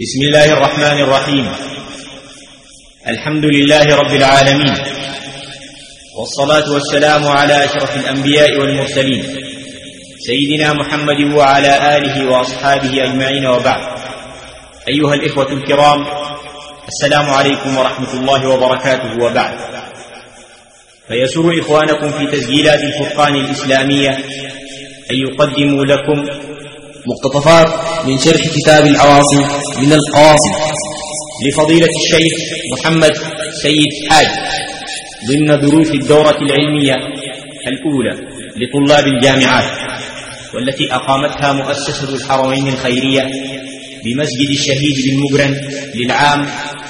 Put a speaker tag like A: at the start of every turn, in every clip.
A: بسم الله الرحمن الرحيم. الحمد لله رب العالمين. والصلاة والسلام على أشرف الأنبياء والمرسلين. سيدنا محمد وعلى آله وأصحابه أجمعين وبعد. أيها الإخوة الكرام السلام عليكم ورحمة الله وبركاته وبعد. فيسر إخوانكم في تسجيلات الفرقان الإسلامية أن يقدموا لكم
B: مقتطفات من شرح كتاب العواصم من القواصم
A: لفضيلة الشيخ محمد سيد حاج ضمن دروس الدورة العلمية الأولى لطلاب الجامعات والتي أقامتها مؤسسة الحرمين الخيرية بمسجد الشهيد بالمقرن للعام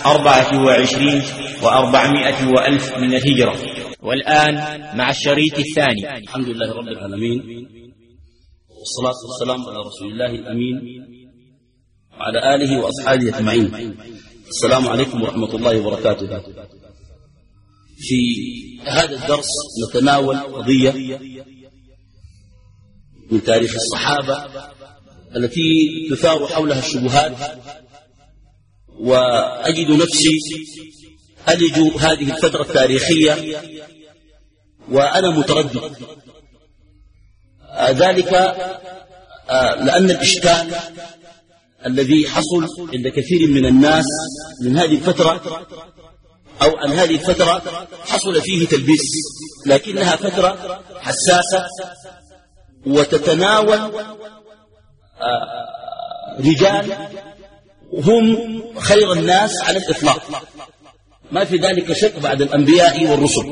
A: أربعة وعشرين وأربعمائة وألف من الهجرة. والآن مع الشريط الثاني.
B: الحمد لله رب العالمين. والصلاة والسلام على رسول الله الأمين وعلى آله وأصحابه أجمعين. السلام عليكم ورحمة الله وبركاته. في هذا الدرس نتناول قضية من تاريخ الصحابة التي تثار حولها الشبهات وأجد نفسي ألج هذه الفترة التاريخية وأنا متردد. ذلك آه، لأن الإشكال الذي حصل عند كثير من الناس من هذه الفترة أو عن هذه الفترة حصل فيه تلبيس لكنها فترة حساسة وتتناول آه، رجال هم خير الناس على الإطلاق. ما في ذلك شك بعد الأنبياء والرسل.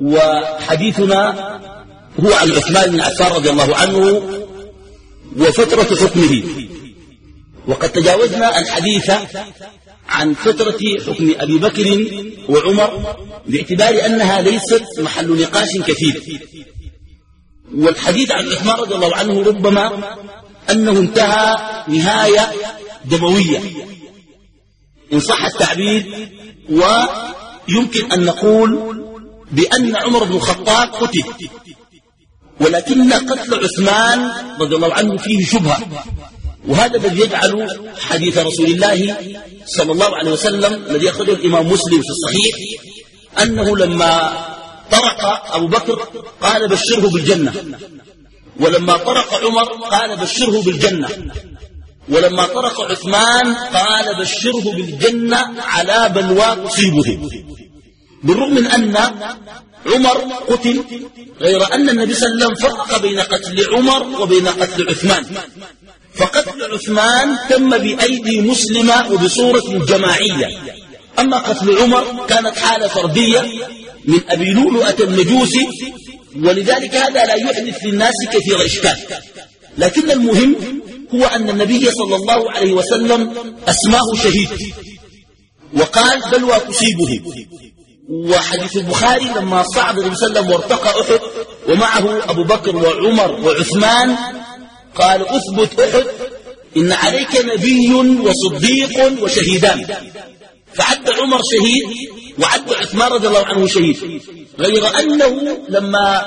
B: وحديثنا هو عن عثمان بن عفان رضي الله عنه وفترة حكمه. وقد تجاوزنا الحديث عن فترة حكم أبي بكر وعمر باعتبار أنها ليست محل نقاش كثير. والحديث عن عثمان رضي الله عنه ربما أنه انتهى نهاية دموية. إن صح التعبير ويمكن أن نقول بأن عمر بن الخطاب قتل ولكن قتل عثمان رضي الله عنه فيه شبهة. وهذا الذي يجعل حديث رسول الله صلى الله عليه وسلم الذي أخرجه الإمام مسلم في الصحيح أنه لما طرق أبو بكر قال بشره بالجنة. ولما طرق عمر قال بشره بالجنة. ولما طرق عثمان قال بشره بالجنة على بلوى تصيبه بالرغم من أن عمر قتل غير أن النبي صلى الله عليه وسلم فرق بين قتل عمر وبين قتل عثمان. فقتل عثمان تم بأيدي مسلمة وبصورة جماعية. أما قتل عمر كانت حالة فردية من أبي لؤلؤة المجوسي ولذلك هذا لا يحدث للناس كثير إشكال. لكن المهم هو أن النبي صلى الله عليه وسلم أسماه شهيد وقال بلوى تصيبه وحديث البخاري لما صعد النبي صلى الله عليه وسلم وارتقى أحد ومعه أبو بكر وعمر وعثمان قال أثبت أحد إن عليك نبي وصديق وشهيدان. فعد عمر شهيد وعد عثمان رضي الله عنه شهيد. غير أنه لما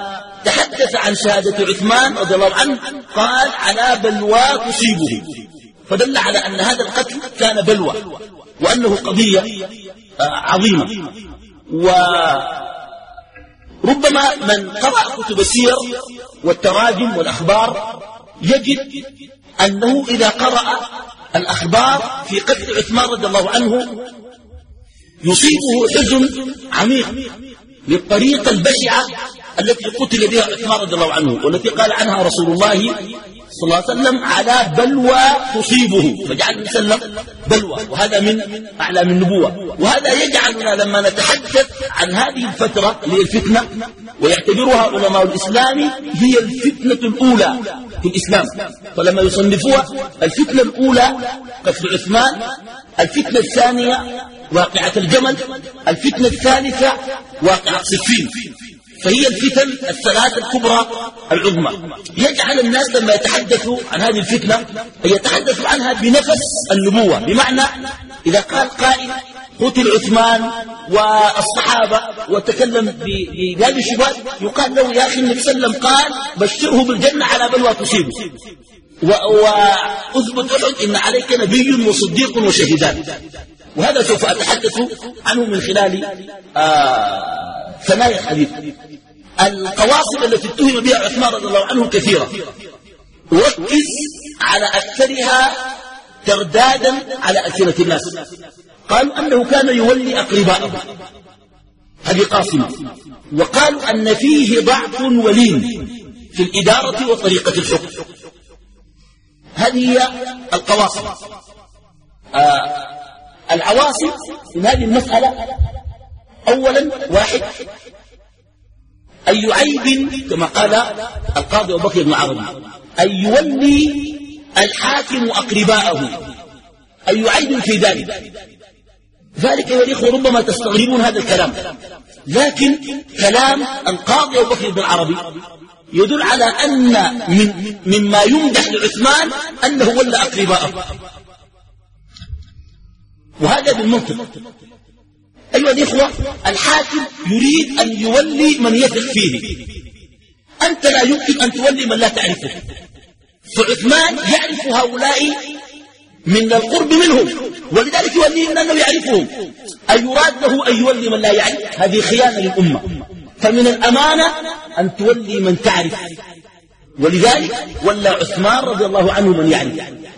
B: تحدث عن شهادة عثمان رضي الله عنه قال على بلوى تصيبه. فدل على أن هذا القتل كان بلوى وأنه قضية آه، عظيمة. وربما من قرأ كتب السير والتراجم والأخبار يجد أنه إذا قرأ الأخبار في قتل عثمان رضي الله عنه يصيبه حزن عميق للطريقة البشعة التي قتل بها عثمان رضي الله عنه والتي قال عنها رسول الله صلى الله عليه وسلم على بلوى تصيبه. فجعل النبي صلى الله عليه وسلم بلوى وهذا من أعلام النبوة وهذا يجعلنا لما نتحدث عن هذه الفترة هي الفتنة ويعتبرها علماء الإسلام هي الفتنة الأولى في الإسلام. فلما يصنفوها الفتنة الأولى قتل عثمان الفتنة الثانية واقعة الجمل الفتنة الثالثة واقعة صفين. فهي الفتن الثلاث الكبرى العظمى. يجعل الناس لما يتحدثوا عن هذه الفتنة يتحدثوا عنها بنفس النبوة. بمعنى إذا قال قائل قتل عثمان والصحابة وتكلم بهذه الشبهات يقال له يا أخي النبي صلى الله عليه وسلم قال بشره بالجنة على بلوى تصيبه وأثبت أحد إن عليك نبي وصديق وشهيدان. وهذا سوف أتحدث عنه من خلال آه ثنايا الحديث القواصم التي اتهم بها عثمان رضي الله عنه كثيرة. وركز على أكثرها تردادا على ألسنة الناس. قالوا أنه كان يولي أقرباءه. هذه قاصمة. وقالوا أن فيه ضعف ولين في الإدارة وطريقة الحكم. هذه هي القواصم. آه العواصم من هذه المسألة أولا واحد أي عيب كما قال القاضي أبو بكر بن عربي أن يولي الحاكم أقرباءه أي عيب في ذلك. ذلك يا الإخوة ربما تستغربون هذا الكلام لكن كلام القاضي أبو بكر بن عربي يدل على أن من مما يمدح لعثمان أنه ولى أقرباءه. وهذا بالمنطق. أيها الإخوة الحاكم يريد أن يولي من يثق فيه. أنت لا يمكن أن تولي من لا تعرفه. فعثمان يعرف هؤلاء من القرب منهم ولذلك يوليهم لأنه يعرفهم. أيراد له أن يولي من لا يعرف؟ هذه خيانة للأمة. فمن الأمانة أن تولي من تعرف. ولذلك ولى عثمان رضي الله عنه من يعرف.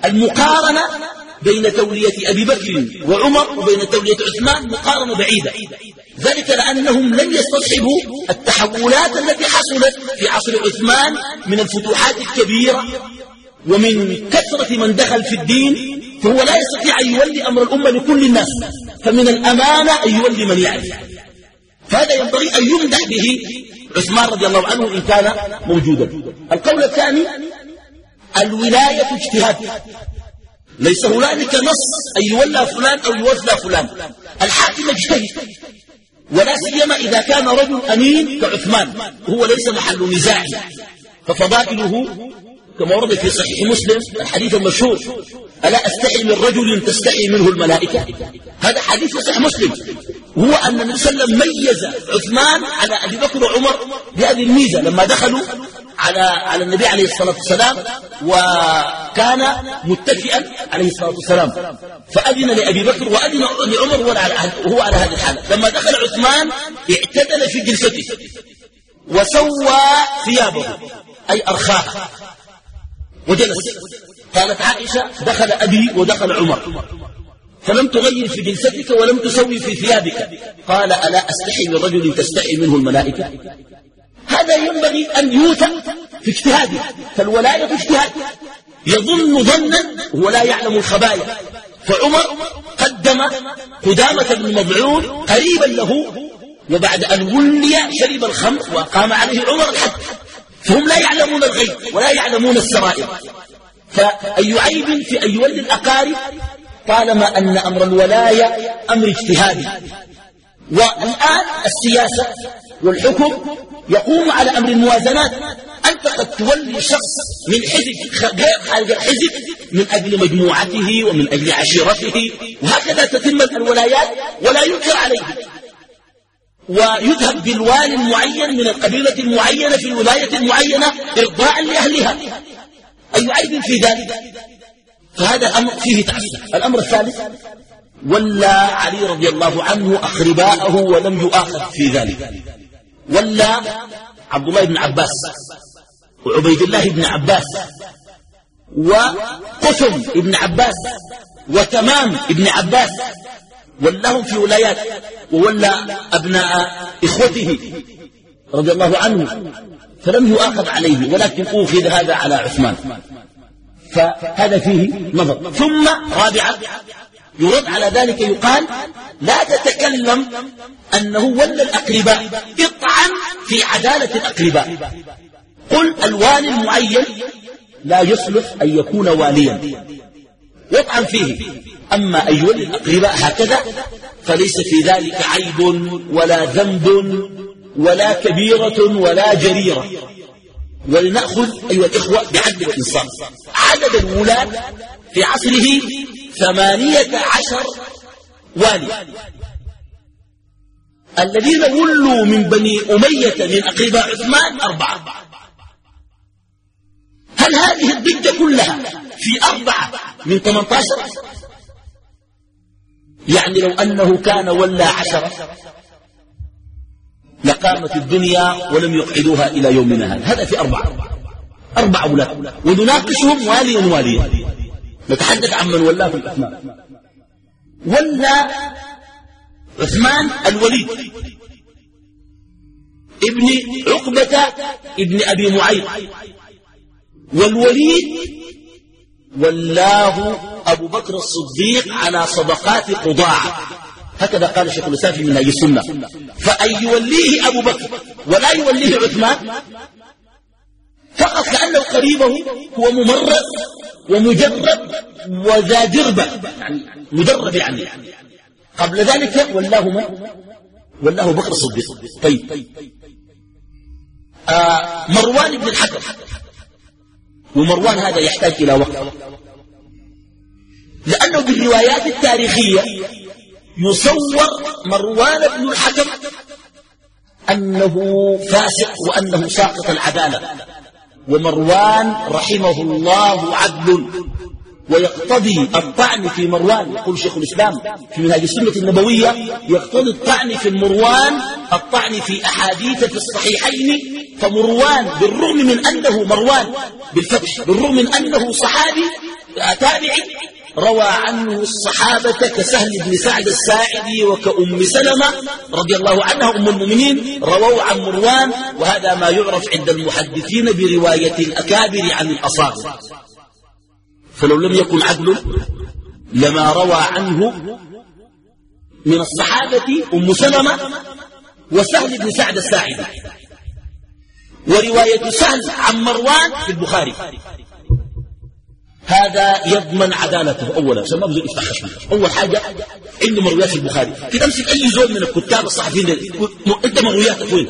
B: المقارنة بين تولية أبي بكر وعمر وبين تولية عثمان مقارنة بعيدة. ذلك لأنهم لم يستصحبوا التحولات التي حصلت في عصر عثمان من الفتوحات الكبيرة ومن كثرة من دخل في الدين فهو لا يستطيع أن يولي أمر الأمة لكل الناس. فمن الأمانة أن يولي من يعرف. فهذا ينبغي أن يمدح به عثمان رضي الله عنه إن كان موجودا. القول الثاني الولاية اجتهاد ليس هنالك نص أن يولى فلان أو يوفى فلان. الحاكم اجتهد ولا سيما إذا كان رجل أمين كعثمان وهو ليس محل نزاع ففضائله كما ورد في صحيح مسلم الحديث المشهور ألا أستحي من رجل تستحي منه الملائكة؟ هذا حديث صحيح مسلم. هو أن النبي صلى الله عليه وسلم ميز عثمان على أبي بكر وعمر بهذه الميزة. لما دخلوا على على النبي عليه الصلاة والسلام وكان متكئا عليه الصلاة والسلام. فأذن لأبي بكر وأذن لعمر وهو على هذه الحالة. لما دخل عثمان اعتدل في جلسته وسوى ثيابه أي أرخاها. وجلس. قالت عائشة دخل أبي ودخل عمر. فلم تغير في جلستك ولم تسوي في ثيابك. قال ألا أستحي من رجل تستحي منه الملائكة؟ هذا ينبغي أن يوثق في اجتهاده. فالولاية اجتهاد يظن ظنا ولا يعلم الخبايا. فعمر قدم قدامة بن مضعون قريبا له وبعد أن ولي شرب الخمر وقام عليه عمر الحد فهم لا يعلمون الغيب ولا يعلمون السرائر. فأي عيب في أن يولي الأقارب طالما أن أمر الولاية أمر اجتهادي. والآن السياسة والحكم يقوم على أمر الموازنات. أنت قد تولي شخص من حزب غير خارج الحزب من أجل مجموعته ومن أجل عشيرته وهكذا تتم الولايات ولا ينكر عليه. ويذهب بالوالي المعين من القبيلة المعينة في الولاية المعينة إرضاء لأهلها. أي عيب في ذلك؟ فهذا الأمر فيه تعسف الأمر الثالث ولى علي رضي الله عنه أقرباءه ولم يؤاخذ في ذلك. ولى عبد الله بن عباس وعبيد الله بن عباس وقسم بن عباس وتمام بن عباس ولاهم في ولايات وولى أبناء إخوته رضي الله عنه فلم يؤاخذ عليه ولكن أوخذ هذا على عثمان. فهذا فيه نظر. ثم رابعا يرد على ذلك يقال لا تتكلم أنه ولى الأقرباء اطعن في عدالة الأقرباء. قل الوالي المعين لا يصلح أن يكون واليا. واطعن فيه. أما أن يولي الأقرباء هكذا فليس في ذلك عيب ولا ذنب ولا كبيرة ولا جريرة. ولنأخذ أيها الإخوة بعدل الإنصاف. عدد الولاة في عصره ثمانية عشر والي. الذين ولوا من بني أمية من أقرباء عثمان أربعة. هل هذه الضجة كلها في أربعة من 18 يعني لو أنه كان ولا عشرة لقامت الدنيا ولم يقعدوها إلى يومنا هذا. هذا في أربعة. أربع أولاد ونناقشهم واليا واليا. نتحدث عن من ولاة الأثمان ولا عثمان الوليد. ابن عقبة ابن أبي معيط. والوليد ولاه أبو بكر الصديق على صدقات قضاعة هكذا قال شيخ الإسلام في منهج السنة. فأن يوليه أبو بكر ولا يوليه عثمان فقط كأنه قريبه هو ممرض ومجرب وذا دربة يعني مدرب يعني. قبل ذلك ولاه ولاه بكر الصديق طيب. آه مروان بن الحكم. ومروان هذا يحتاج إلى وقت. لأنه بالروايات التاريخية يصور مروان بن الحكم أنه فاسق وأنه ساقط العدالة. ومروان رحمه الله عدل ويقتضي الطعن في مروان. يقول شيخ الإسلام في منهاج السنة النبوية يقتضي الطعن في المروان الطعن في أحاديث في الصحيحين. فمروان بالرغم من أنه مروان بالفتح بالرغم من أنه صحابي تابعي روى عنه الصحابة كسهل بن سعد الساعدي وكأم سلمة رضي الله عنها أم المؤمنين رووا عن مروان وهذا ما يعرف عند المحدثين برواية الأكابر عن الأصاغر فلو لم يكن عدل لما روى عنه من الصحابة أم سلمة وسهل بن سعد الساعدي. ورواية سهل عن مروان في البخاري. هذا يضمن عدالته. اولا عشان ما بزول يفتح خشمة. أول حاجة عنده مرويات في البخاري. كده أمسك أي زول من الكتاب الصحفيين أنت مروياتك وين؟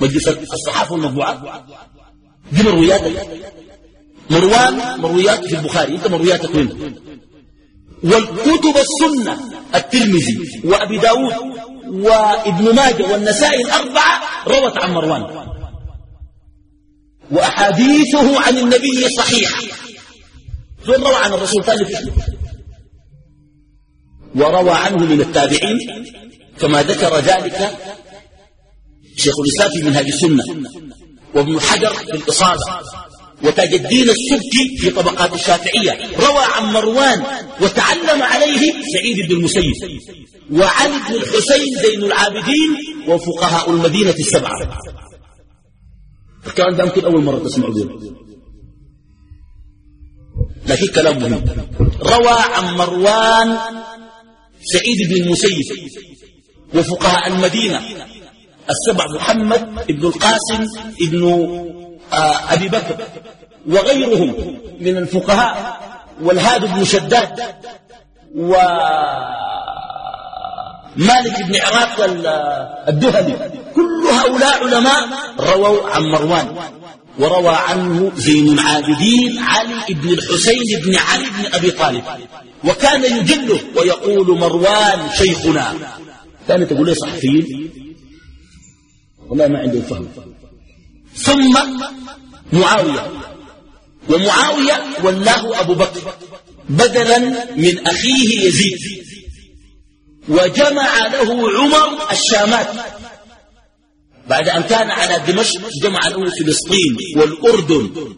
B: مجلس الصحافة والمطبوعات دي مروياتك مروان مرويات في البخاري. أنت مروياتك وين؟ والكتب السنة الترمذي وأبي داود وابن ماجه والنسائي الأربعة روت عن مروان. وأحاديثه عن النبي صحيحة. فين روى عن الرسول ثاني وروى عنه من التابعين كما ذكر ذلك شيخ الإسلام في منهاج السنة وابن حجر في الإصابة وتاج الدين السبكي في طبقات الشافعية. روى عن مروان وتعلم عليه سعيد بن المسيب وعلي بن الحسين زين العابدين وفقهاء المدينة السبعة. الكلام ده يمكن أول مرة تسمعوا به لكن كلام مهم. روى عن مروان سعيد بن المسيب وفقهاء المدينة السبع محمد بن القاسم بن آه، أبي بكر وغيرهم من الفقهاء والهاد بن شداد ومالك بن عراق الدهلي. كل هؤلاء علماء رووا عن مروان. وروى عنه زين العابدين علي بن الحسين بن علي بن أبي طالب. وكان يجله ويقول مروان شيخنا. كانت تقول لي صحفيين والله ما عندهم فهم. ثم معاوية. ومعاوية ولاه أبو بكر بدلا من أخيه يزيد. وجمع له عمر الشامات. بعد أن كان على دمشق جمع له فلسطين والأردن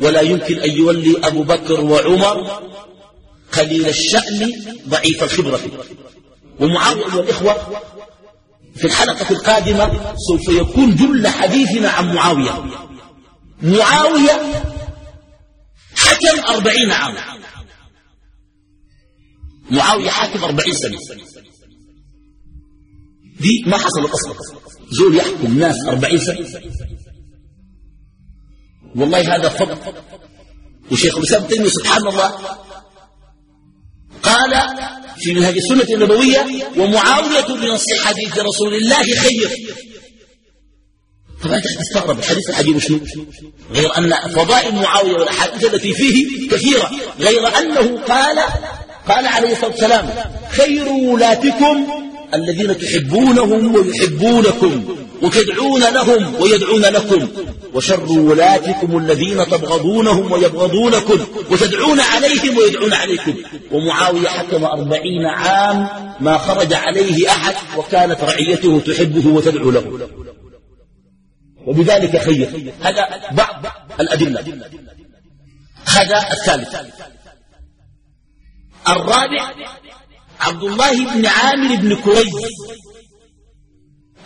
B: ولا يمكن أن يولي أبو بكر وعمر قليل الشأن ضعيف الخبرة. ومعاوية والإخوة في الحلقة القادمة سوف يكون جل حديثنا عن معاوية. معاوية حكم أربعين عام. معاوية حاكم أربعين سنة. دي ما حصلت أصلا. زول يحكم ناس أربعين سنة والله هذا فضل. وشيخ الإسلام تيمية سبحان الله قال في منهج السنة النبوية ومعاوية بنص حديث رسول الله خير. طبعا أنت تستغرب الحديث العجيب شنو؟ غير أن فضائل معاوية والأحاديث التي فيه كثيرة. غير أنه قال قال عليه الصلاة والسلام خير ولاتكم الذين تحبونهم ويحبونكم وتدعون لهم ويدعون لكم. وشر ولاتكم الذين تبغضونهم ويبغضونكم وتدعون عليهم ويدعون عليكم. ومعاوية حكم أربعين عام ما خرج عليه أحد وكانت رعيته تحبه وتدعو له. وبذلك خير. هذا بعض الأدلة. هذا الثالث. الرابع عبد الله بن عامر بن كريز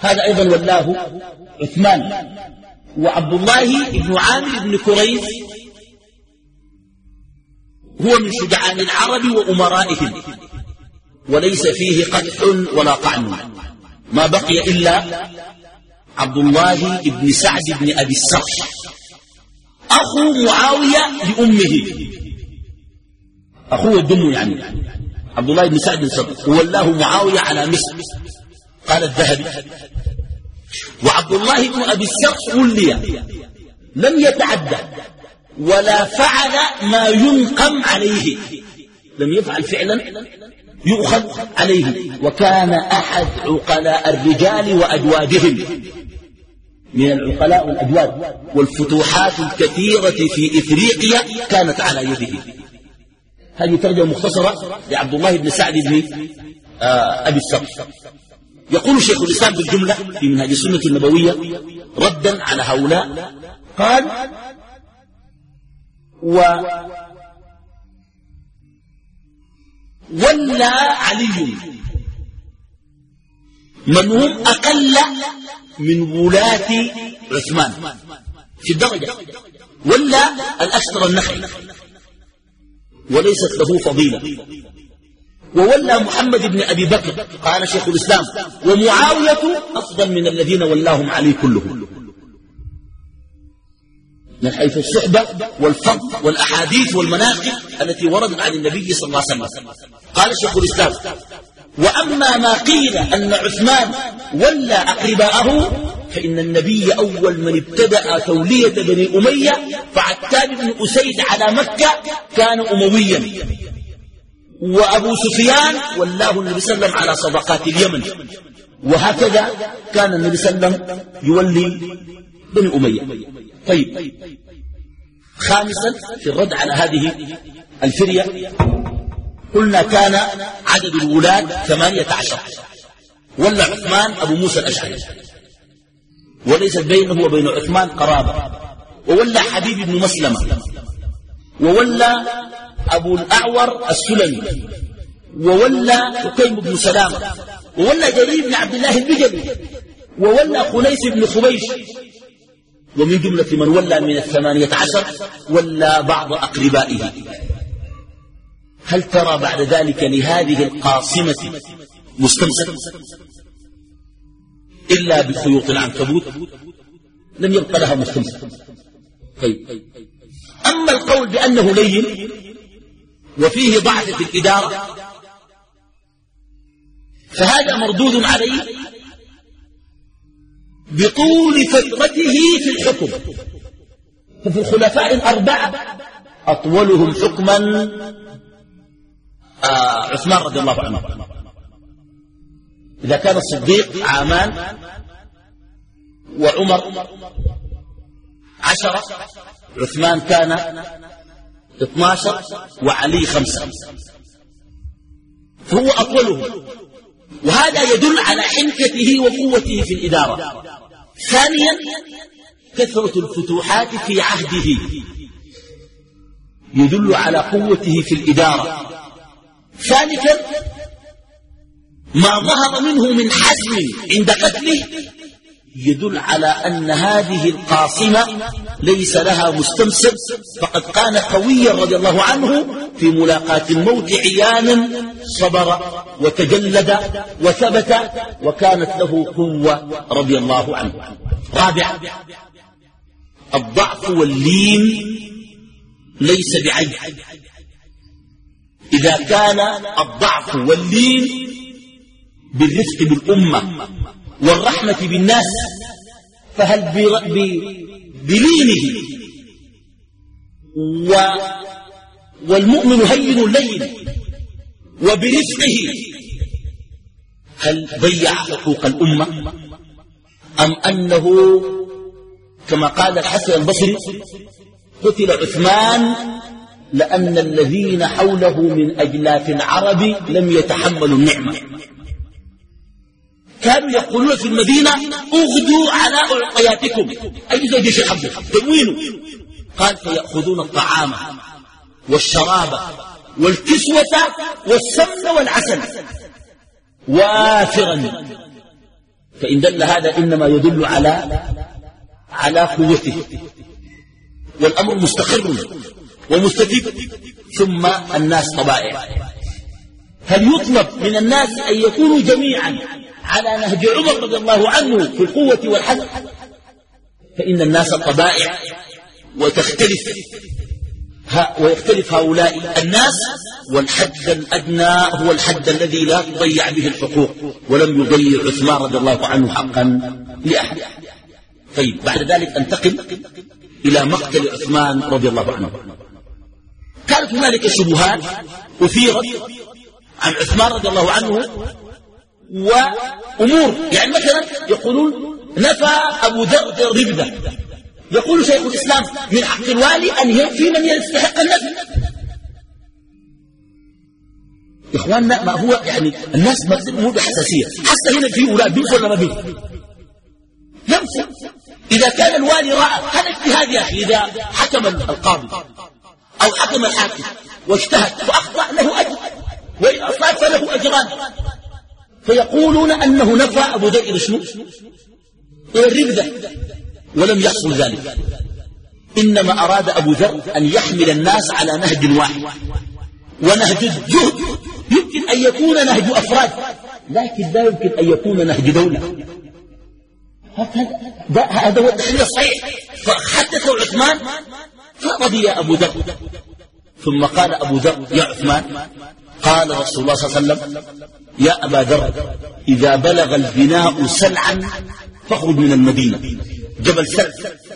B: هذا أيضا ولاه عثمان. وعبد الله بن عامر بن كريز هو من شجعان العرب وأمرائهم وليس فيه قدح ولا طعن. ما بقي إلا عبد الله بن سعد بن أبي السرح أخو معاوية لأمه. أخوه الدم يعني. عبد الله بن سعد بن سرح وولاه معاوية على مصر. قال الذهبي. وعبد الله بن أبي السرح ولي. لم يتعدى. ولا فعل ما ينقم عليه. لم يفعل فعلا يؤخذ عليه. وكان أحد عقلاء الرجال وأجوادهم من العقلاء والأجواد والفتوحات الكثيرة في إفريقيا كانت على يده. هذه ترجمة مختصرة لعبد الله بن سعد بن آه، أبي السرح يقول شيخ الإسلام بالجملة في منهج السنة النبوية ردا على هؤلاء. قال و ولا علي من هم أقل من ولاة عثمان؟ في الدرجة. ولا الأكثر النخل وليست له فضيلة. وولى محمد بن أبي بكر قال شيخ الإسلام ومعاوية أفضل من الذين ولاهم علي كلهم. من حيث الصحبة والفضل والأحاديث والمناقب التي وردت عن النبي صلى الله عليه وسلم. قال شيخ الإسلام وأما ما قيل أن عثمان ولى أقرباءه فإن النبي أول من ابتدأ تولية بني أمية فعتاب بن أسيد على مكة كان أمويا. وأبو سفيان ولاه النبي صلى الله عليه وسلم على صدقات اليمن. وهكذا كان النبي صلى الله عليه وسلم يولي بني أمية. طيب خامسا في الرد على هذه الفرية قلنا كان عدد الولاة ثمانية عشر. ولا عثمان أبو موسى الأشعري. وليست بينه وبين عثمان قرابة. وولى حبيب بن مسلمة. وولى أبو الأعور السلمي. وولى حكيم بن سلامة. وولى جرير بن عبد الله البجلي. وولى خنيس بن خبيش. ومن جملة من ولى من الثمانية عشر ولى بعض أقربائه. هل ترى بعد ذلك لهذه القاصمة مستمسك إلا بخيوط العنكبوت لم يبق لها مستمسك طيب. أما القول بأنه لين وفيه ضعف في الإدارة فهذا مردود عليه بطول فترته في الحكم. ففي الخلفاء الأربعة أطولهم حكما آه عثمان رضي الله عنه. إذا كان الصديق عامان وعمر عشرة عثمان كان 12 وعلي خمسة. فهو أطوله وهذا يدل على حنكته وقوته في الإدارة. ثانيا كثرة الفتوحات في عهده. يدل على قوته في الإدارة. ثالثا ما ظهر منه من حزم عند قتله يدل على أن هذه القاصمة ليس لها مستمسك فقد كان قويا رضي الله عنه في ملاقاة الموت عيانا صبر وتجلد وثبت وكانت له قوة رضي الله عنه. رابعا الضعف واللين ليس بعيب. إذا كان الضعف واللين بالرفق بالأمة والرحمة بالناس فهل بلينه؟ و والمؤمن هين لين وبرفقه. هل ضيع حقوق الأمة؟ أم أنه كما قال الحسن البصري قتل عثمان لأن الذين حوله من أجلاف العرب لم يتحملوا النعمة. كانوا يقولون في المدينة اغدوا على أعطياتكم أي زوج شيء حبه تموينه قال فيأخذون الطعام والشراب والكسوة والسمن والعسل وافرا. فإن دل هذا إنما يدل على على قوته والأمر مستقر ومستتب ثم الناس طبائع. هل يطلب من الناس أن يكونوا جميعا على نهج عمر رضي الله عنه في القوة والحزم فإن الناس طبائع وتختلف ويختلف هؤلاء الناس والحد الأدنى هو الحد الذي لا تضيع به الحقوق ولم يضيع عثمان رضي الله عنه حقا لأحد. طيب بعد ذلك أنتقل إلى مقتل عثمان رضي الله عنه. كانت هنالك شبهات أثيرت عن عثمان رضي الله عنه وأمور. يعني مثلا يقولون نفى أبو ذر الربدة يقول شيخ الإسلام من حق الوالي أن ينفي من يستحق النفي. إخواننا ما هو يعني الناس مو بحساسية. حتى هنا في أولاد بينفوا ولا ما بينفوا ينفوا إذا كان الوالي رأى هذا اجتهاد يا أخي إذا حكم القاضي أو حكم الحاكم واجتهد فأخطأ له أجر وإن أصاب فله أجران. فيقولون أنه نفى أبو ذر شنو؟ إلى الربدة ولم يحصل ذلك. إنما أراد أبو ذر أن يحمل الناس على نهج واحد. ونهج الجهد يمكن أن يكون نهج أفراد. لكن لا يمكن أن يكون نهج دولة. هذا هو التحليل الصحيح. فحدثوا عثمان فرضي يا أبو ذر. ثم قال أبو ذر يا عثمان قال رسول الله صلى الله عليه وسلم يا أبا ذر إذا بلغ البناء سلعا فاخرج من المدينة. جبل سلع.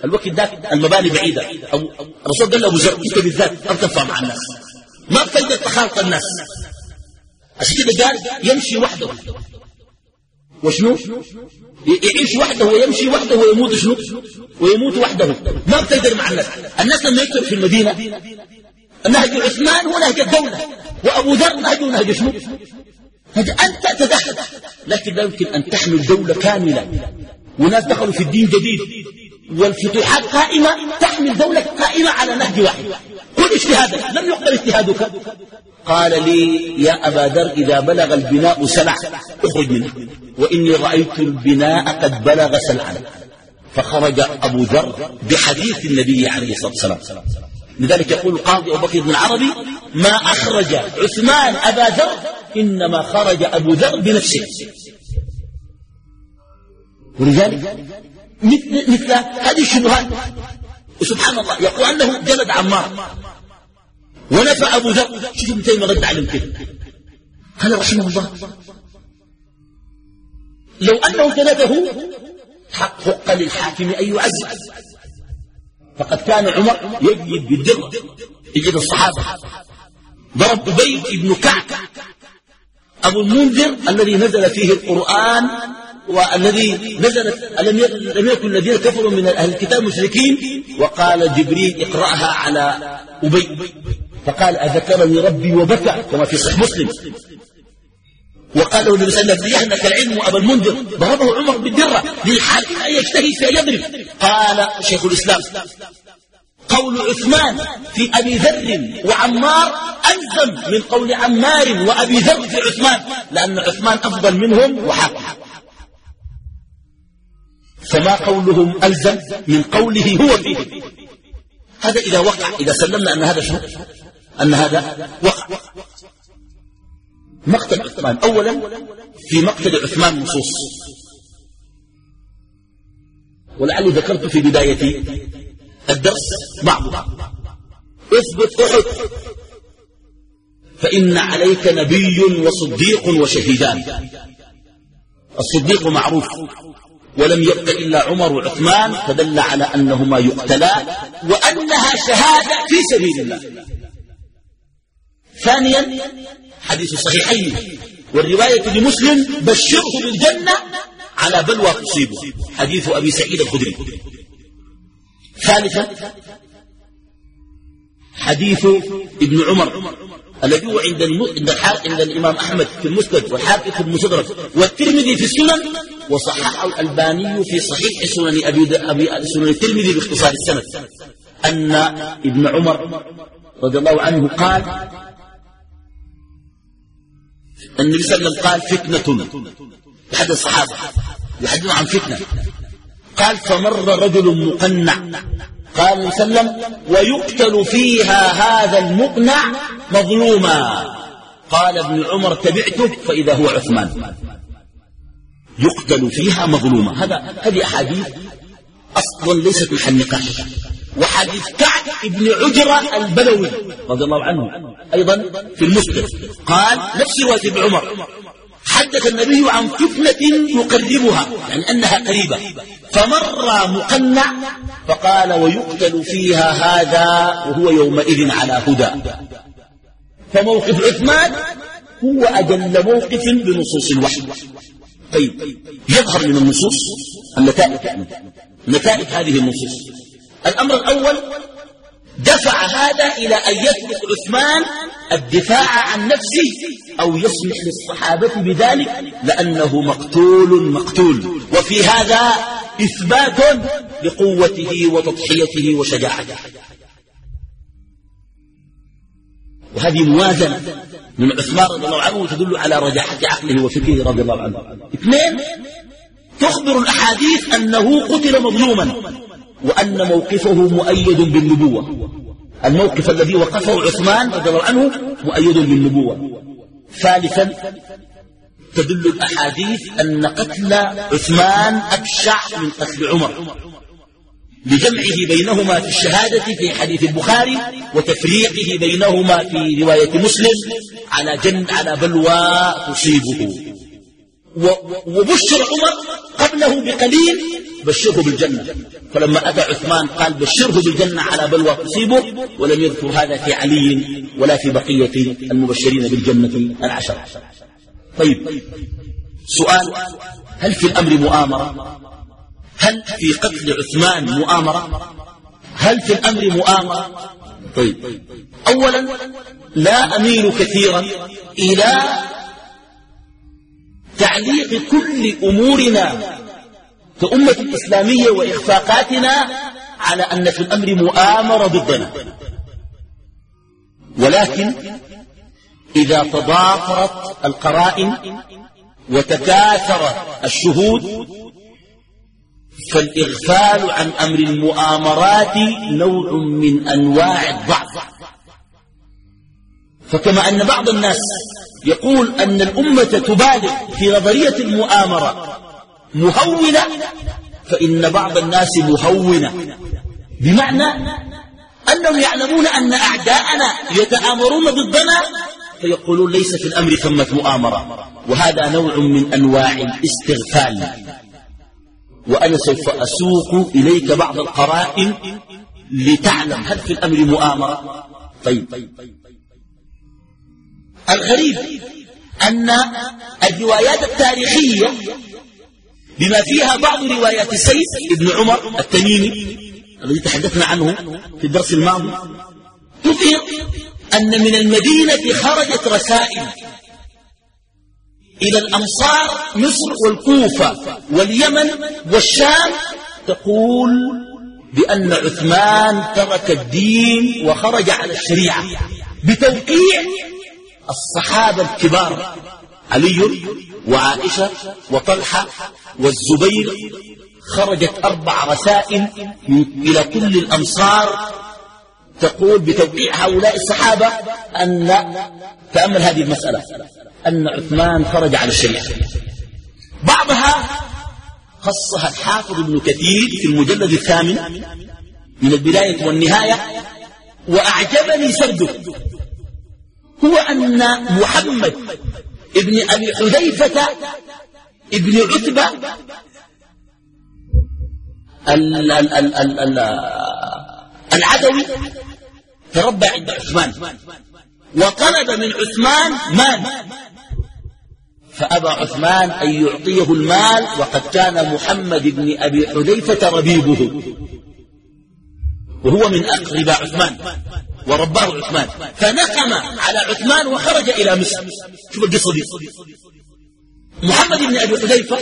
B: الوقت ذاك المباني بعيدة. الرسول قال له أبو ذر أنت بالذات ارتفع مع الناس. ما بتقدر تخالط الناس. عشان كده قال يمشي وحده. وشنو؟ يعيش وحده ويمشي وحده ويموت شنو؟ ويموت وحده. ما بتقدر مع الناس. الناس لما يكتب في المدينة نهج عثمان هو نهج الدولة. وأبو ذر نهجه نهج شنو؟ أنت تدخل. لكن لا يمكن أن تحمل دولة كاملة. وناس دخلوا في الدين جديد. والفتوحات قائمة. تحمل دولة قائمة على نهج واحد. كل اجتهادك لم يقبل اجتهادك. قال لي يا أبا ذر إذا بلغ البناء سلع اخرج منه وإني رأيت البناء قد بلغ سلعا فخرج أبو ذر بحديث النبي عليه الصلاة والسلام. لذلك يقول القاضي أبو بكر بن العربي ما أخرج عثمان أبا ذر إنما خرج أبو ذر بنفسه. ولذلك مثل, مثل هذه الشبهات. وسبحان الله يقول أنه جلد عمار. ونفى أبو ذر. شوف ابن تيمية رد عليهم كده قال رحمه الله لو أنه جلده حق للحاكم أن يعزز. فقد كان عمر يجلد بالدر يجلد الصحابة. ضرب أبي بن كعب. أبو المنذر الذي نزل فيه القرآن والذي نزلت لم يكن الذين كفروا من أهل الكتاب مشركين. وقال جبريل اقرأها على أبي. فقال أذكرني ربي وبكى كما في صحيح مسلم. وقال له النبي صلى الله عليه وسلم العلم أبا المنذر. ضربه عمر بالدرة للحال يجتهد فيضرب قال شيخ الإسلام قول عثمان في أبي ذر وعمار ألزم من قول عمار وأبي ذر في عثمان لأن عثمان أفضل منهم وحق. فما قولهم ألزم من قوله هو فيه. هذا إذا وقع إذا سلمنا أن هذا شنو أن هذا وقع. مقتل عثمان أولا في مقتل عثمان نصوص. ولعلي ذكرت في بداية الدرس بعضها اثبت أحد. فإن عليك نبي وصديق وشهيدان. الصديق معروف ولم يبق إلا عمر وعثمان فدل على أنهما يقتلان وأنها شهادة في سبيل الله. ثانيا حديث الصحيحين والرواية لمسلم بشره بالجنة على بلوى تصيبه. حديث أبي سعيد الخدري. ثالثا حديث ابن عمر الذي هو عند عند الإمام أحمد في المسند والحاكم في المستدرك والترمذي في السنن وصححه الألباني في صحيح سنن أبي أبي سنن الترمذي باختصار السند أن ابن عمر رضي الله عنه قال النبي صلى الله عليه وسلم قال فتنة أحد الصحابة يحدث عن فتنة. قال فمر رجل مقنع. قال صلى الله عليه وسلم ويقتل فيها هذا المقنع مظلوما. قال ابن عمر تبعته فإذا هو عثمان. يقتل فيها مظلوما. هذا هذه أحاديث أصلا ليست محل نقاش. وحديث كعب بن عجرة البلوي رضي الله عنه أيضا في المسلم. قال نفس رواية ابن عمر. حدث النبي عن فتنة يقربها يعني أنها قريبة. فمر مقنع فقال ويقتل فيها هذا وهو يومئذ على هدى. فموقف عثمان هو أجل موقف بنصوص الوحي. طيب يظهر من النصوص النتائج. نتائج هذه النصوص. الأمر الأول دفع هذا إلى أن يترك عثمان الدفاع عن نفسه أو يسمح للصحابة بذلك لأنه مقتول مقتول. وفي هذا إثبات لقوته وتضحيته وشجاعته. وهذه موازنة من عثمان رضي الله عنه تدل على رجاحة عقله وفكره رضي الله عنه. اثنين تخبر الأحاديث أنه قتل مظلوما. وأن موقفه مؤيد بالنبوة. الموقف الذي وقفه عثمان رضي الله عنه مؤيد بالنبوة. ثالثا تدل الأحاديث أن قتل عثمان أبشع من قتل عمر. لجمعه بينهما في الشهادة في حديث البخاري وتفريقه بينهما في رواية مسلم على جن على بلوى تصيبه. وبشر عمر قبله بقليل بشره بالجنة. فلما أتى عثمان قال بشره بالجنة على بلوى تصيبه ولم يذكر هذا في علي ولا في بقية المبشرين بالجنة العشرة طيب سؤال هل في الأمر مؤامرة؟ هل في قتل عثمان مؤامرة؟ هل في الأمر مؤامرة؟ طيب أولا لا أميل كثيرا إلى تعليق كل أمورنا كأمة الإسلامية وإخفاقاتنا على أن في الأمر مؤامرة ضدنا. ولكن إذا تضافرت القرائن وتكاثر الشهود فالإغفال عن أمر المؤامرات نوع من أنواع الضعف. فكما أن بعض الناس يقول أن الأمة تبالغ في نظرية المؤامرة. مهونة فإن بعض الناس مهونة. بمعنى أنهم يعلمون أن أعداءنا يتآمرون ضدنا فيقولون ليس في الأمر ثمة مؤامرة وهذا نوع من أنواع الاستغفال. وأنا سوف أسوق إليك بعض القرائن لتعلم هل في الأمر مؤامرة. طيب. الغريب أن الروايات التاريخية بما فيها بعض روايات السيد ابن عمر التميمي الذي تحدثنا عنه في الدرس الماضي. تظهر أن من المدينة خرجت رسائل إلى الأمصار مصر والكوفة واليمن والشام تقول بأن عثمان ترك الدين وخرج على الشريعة بتوقيع الصحابة الكبار. علي وعائشة وطلحة والزبير خرجت أربع رسائل إلى كل الأمصار تقول بتوقيع هؤلاء الصحابة أن تأمل هذه المسألة أن عثمان خرج على الشريعة بعضها خصها الحافظ ابن كثير في المجلد الثامن من البداية والنهاية وأعجبني سرده هو أن محمد ابن أبي حذيفة ابن عتبة ال ال ال ال ال العدوي تربى عند عثمان. وطلب من عثمان مال. فأبى عثمان أن يعطيه المال وقد كان محمد بن أبي حذيفة ربيبه. وهو من أقرباء عثمان. ورباه عثمان. فنقم على عثمان وخرج إلى مصر. شوف القصة دي. محمد بن أبي حذيفة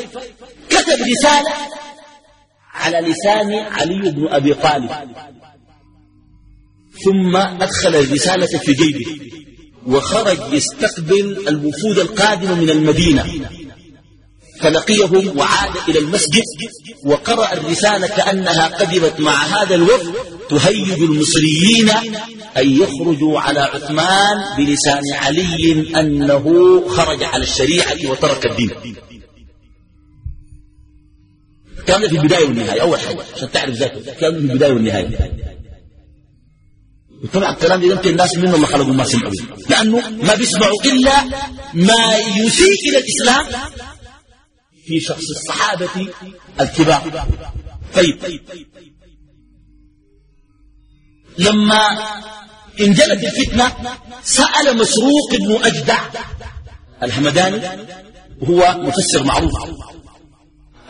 B: كتب رسالة على لسان علي بن أبي طالب. ثم أدخل الرسالة في جيبه وخرج يستقبل الوفود القادمة من المدينة. فلقيهم وعاد إلى المسجد وقرأ الرسالة كأنها قدمت مع هذا الوفد تهيج المصريين أن يخرجوا على عثمان بلسان علي أنه خرج على الشريعة وترك الدين. كان في البداية والنهاية أول حاجة عشان تعرف ذاته كان في البداية والنهاية. وطبعا الكلام ده يمكن الناس منهم ما خلقوا ما سمعوا لأنه ما بيسمعوا إلا ما يسيء إلى الإسلام في شخص الصحابة الكبار. طيب. لما انجلت الفتنة سأل مسروق بن أجدع الهمداني وهو مفسر معروف.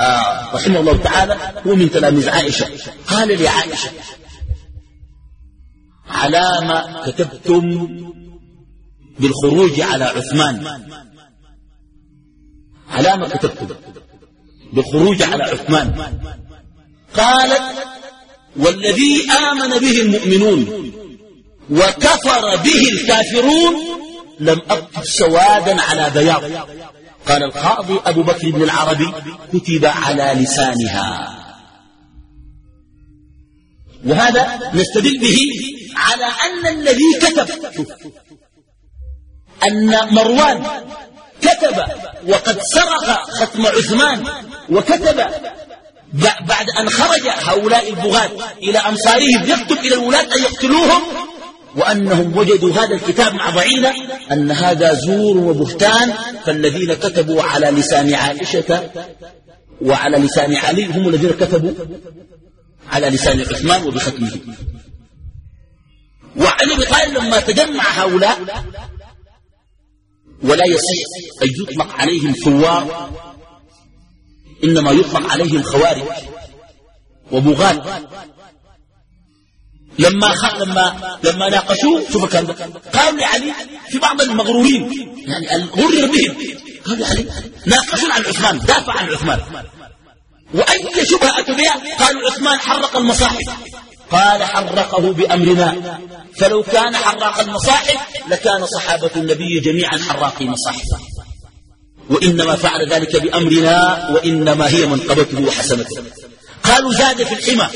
B: آه رحمه الله تعالى هو من تلاميذ عائشة. قال لي عائشة على ما كتبتم بالخروج على عثمان. على ما كتبتم بالخروج على عثمان. قالت والذي آمن به المؤمنون وكفر به الكافرون لم أكتب سوادا على بياض. قال القاضي أبو بكر بن العربي كتب على لسانها. وهذا نستدل به على أن الذي كتب أن مروان كتب وقد سرق ختم عثمان وكتب. بعد أن خرج هؤلاء البغاة إلى أنصارهم يكتب إلى الولاة أن يقتلوهم وأنهم وجدوا هذا الكتاب مع ضعينة أن هذا زور وبهتان فالذين كتبوا على لسان عائشة وعلى لسان علي هم الذين كتبوا على لسان عثمان وبختمه. وعلي قال لما تجمع هؤلاء ولا يصح أن يطلق عليهم ثوار إنما يطلق عليهم خوارج وبغاة. لما خ... لما لما ناقشوه شوف كان قال لعلي في بعض المغرورين يعني الغرر بهم. قال لعلي ناقشوا عن عثمان دافع عن عثمان. وأي شبهة أتوا بها قالوا عثمان حرق المصاحف. قال حرقه بأمرنا. فلو كان حراق المصاحف لكان صحابة النبي جميعا حراقي مصاحف. وإنما فعل ذلك بأمرنا وإنما هي منقبته وحسنته. قالوا زاد في الحمى.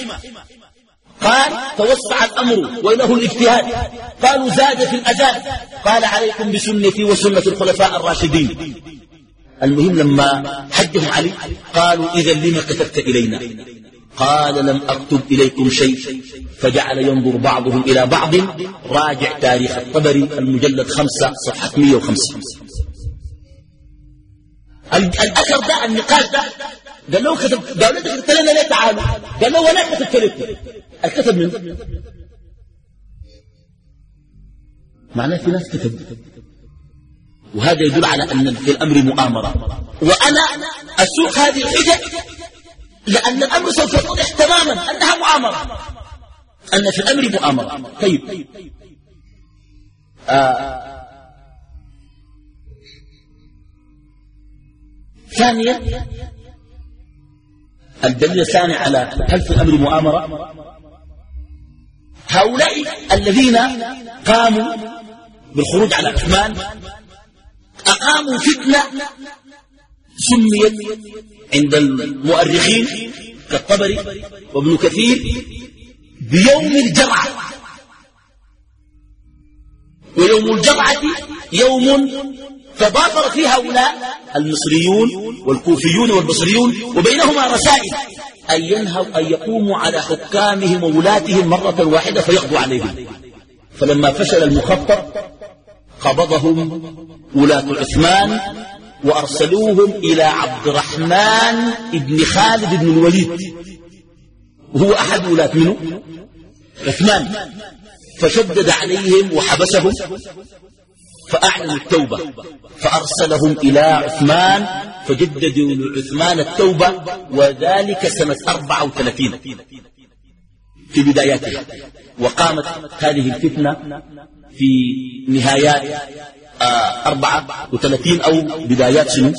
B: قال توسع الأمر وإنه الاجتهاد. قالوا زاد في الأذان. قال عليكم بسنتي وسنة الخلفاء الراشدين. المهم لما حجهم علي قالوا إذا لما كتبت إلينا؟ قال لم أكتب إليكم شيء. فجعل ينظر بعضهم إلى بعض. راجع تاريخ الطبري المجلد خمسة صفحة 105 الأثر ده النقاش ده. قال له كتب قال له كتبت لنا ليه تعالوا قال له ولا كتبت لكم الكتب من معناه في ناس كتب. وهذا يدل على أن في الأمر مؤامرة. وأنا أسوق هذه الحجج لأن الأمر سوف يتضح تماما أنها مؤامرة. أن في الأمر مؤامرة. طيب. آه. ثانيا الدليل الثاني على هل في الأمر مؤامرة. هؤلاء الذين قاموا بالخروج على عثمان أقاموا فتنة سميت عند المؤرخين كالطبري وابن كثير بيوم الجرعة ويوم الجرعة يوم تضافر فيه هؤلاء المصريون والكوفيون والبصريون وبينهما رسائل. أن ينهوا أن يقوموا على حكامهم وولاتهم مرة واحدة فيقضوا عليهم. فلما فشل المخطط قبضهم ولاة عثمان وأرسلوهم إلى عبد الرحمن بن خالد بن الوليد. وهو أحد ولاة منه عثمان فشدد عليهم وحبسهم فأعلنوا التوبة فأرسلهم إلى عثمان فجددوا لعثمان التوبة وذلك سنة 34 في بداياتها وقامت هذه الفتنة في نهايات أربعة وثلاثين أو بدايات شنو؟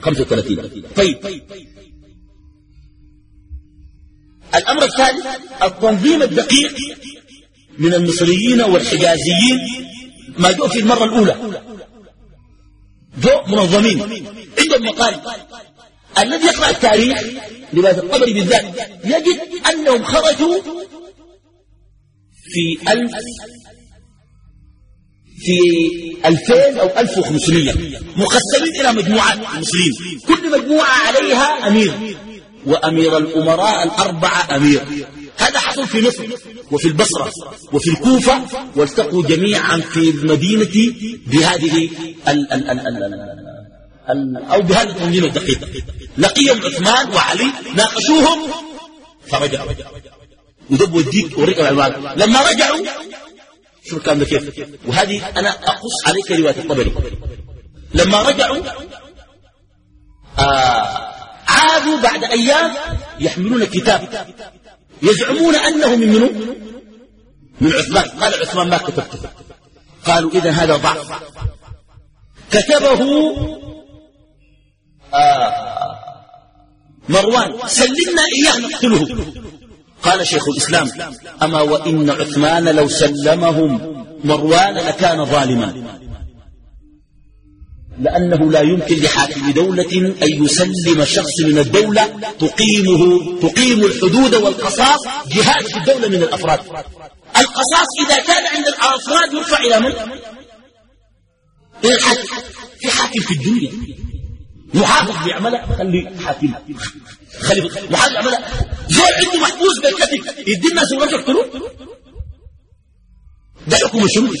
B: خمسة وثلاثين. طيب. الأمر الثالث التنظيم الدقيق من المصريين والحجازيين. ما جاء في المرة الأولى. جو منظمين. عندهم مقال. الذي يقرأ التاريخ لباس الطبري بالذات يجد أنهم خرجوا في ألف في 2000 أو 1500 مقسمين إلى مجموعات المسلمين. كل مجموعة عليها أمير وأمير الأمراء الأربعة أمير. هذا حصل في مصر وفي البصرة وفي الكوفة والتقوا جميعا في المدينة بهذه ال ال ال ال أو بهذا التنظيم الدقيق لقيهم عثمان وعلي ناقشوهم فرجعوا ودب وديك العنوان لما رجعوا شو الكلام ده كيف. وهذه أنا أقص عليك رواية الطبري. لما رجعوا آه عادوا بعد أيام يحملون كتاب. يزعمون أنه من منو؟ من عثمان. قال عثمان ما كتبته قالوا إذا هذا ضعف. كتبه آه مروان. سلمنا إياه نقتله. قال شيخ الإسلام أما وإن عثمان لو سلمهم مروان لكان ظالما. لأنه لا يمكن لحاكم دولة أن يسلم شخص من الدولة تقيمه تقيم الحدود والقصاص جهاد في الدولة من الأفراد. القصاص إذا كان عند الأفراد يرفع إلى من؟ إلى الحاكم. في حاكم في الدنيا. محافظ بيعملها خلي حاكم. خلي محافظ يعملها زول عنده محبوس بالكتف يدي الناس ورجع يقتلوه ده حكم شنو؟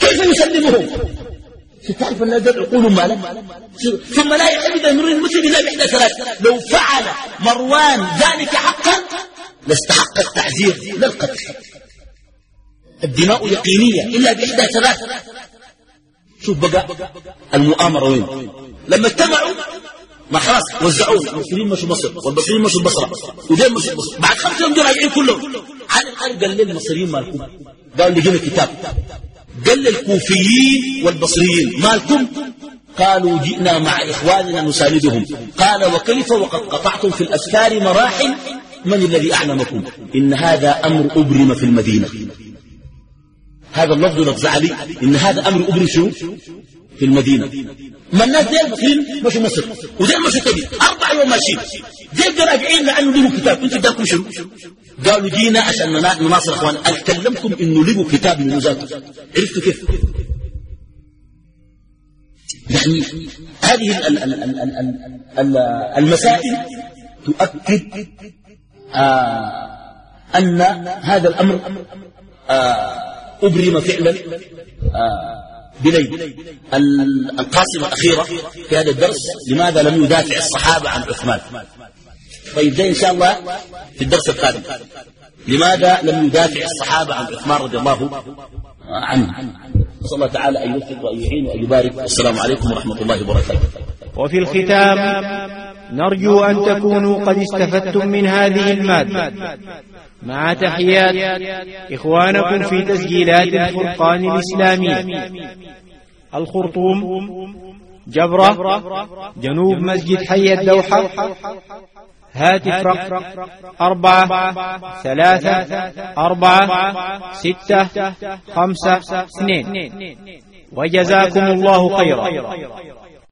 B: كيف يسلمهم تعرف الناس دول عقولهم مالك ثم لا يعتمد أمر المسلم إلا بإحدى ثلاث. لو فعل مروان ذلك حقا لاستحق التعزير لا القتل. الدماء يقينية إلا بإحدى ثلاث. شوف بقى المؤامره وين لما اجتمعوا ما خلاص وزعونا. المسلمين مشوا مصر والبصريين مشوا البصرة. ودين مشوا مصر بعد خمسة يوم راجعين كلهم. الاقل قال للمصريين مالكم؟ قالوا لقينا كتاب قال للكوفيين والبصريين مالكم؟ قالوا جئنا مع إخواننا نساندهم. قال وكيف وقد قطعتم في الأسفار مراحل؟ من الذي أعلمكم؟ إن هذا أمر أبرم في المدينة. هذا اللفظ لفظ علي إن هذا أمر أبرم شو في المدينة. ما الناس دي المسلمين مشوا مصر ودي مشوا تبي أربع يوم ماشيين. دي راجعين لأنه لهم كتاب أنتوا داكم شنو؟ قالوا جينا عشان نناصر أخوان. أكلمكم إنه لقوا كتاب من ذاته عرفتوا كيف؟ يعني هذه المسائل تؤكد آه أن هذا الأمر آه أبرم فعلا. آه بليل القاسمة الأخيرة في هذا الدرس لماذا لم يدافع الصحابة عن عثمان؟ طيب ده إن شاء الله في الدرس القادم. لماذا لم يدافع الصحابة عن عثمان رضي الله عنه؟ نسأل الله تعالى أن يوفق وأن يعين وأن يبارك. والسلام عليكم ورحمة الله وبركاته.
A: وفي الختام نرجو أن تكونوا قد استفدتم من هذه المادة. مع تحيات إخوانكم في تسجيلات الفرقان الإسلامي. الخرطوم جبرة جنوب مسجد حي الدوحة هاتف رقم أربعة ثلاثة أربعة ستة خمسة اثنين. وجزاكم الله خيرا.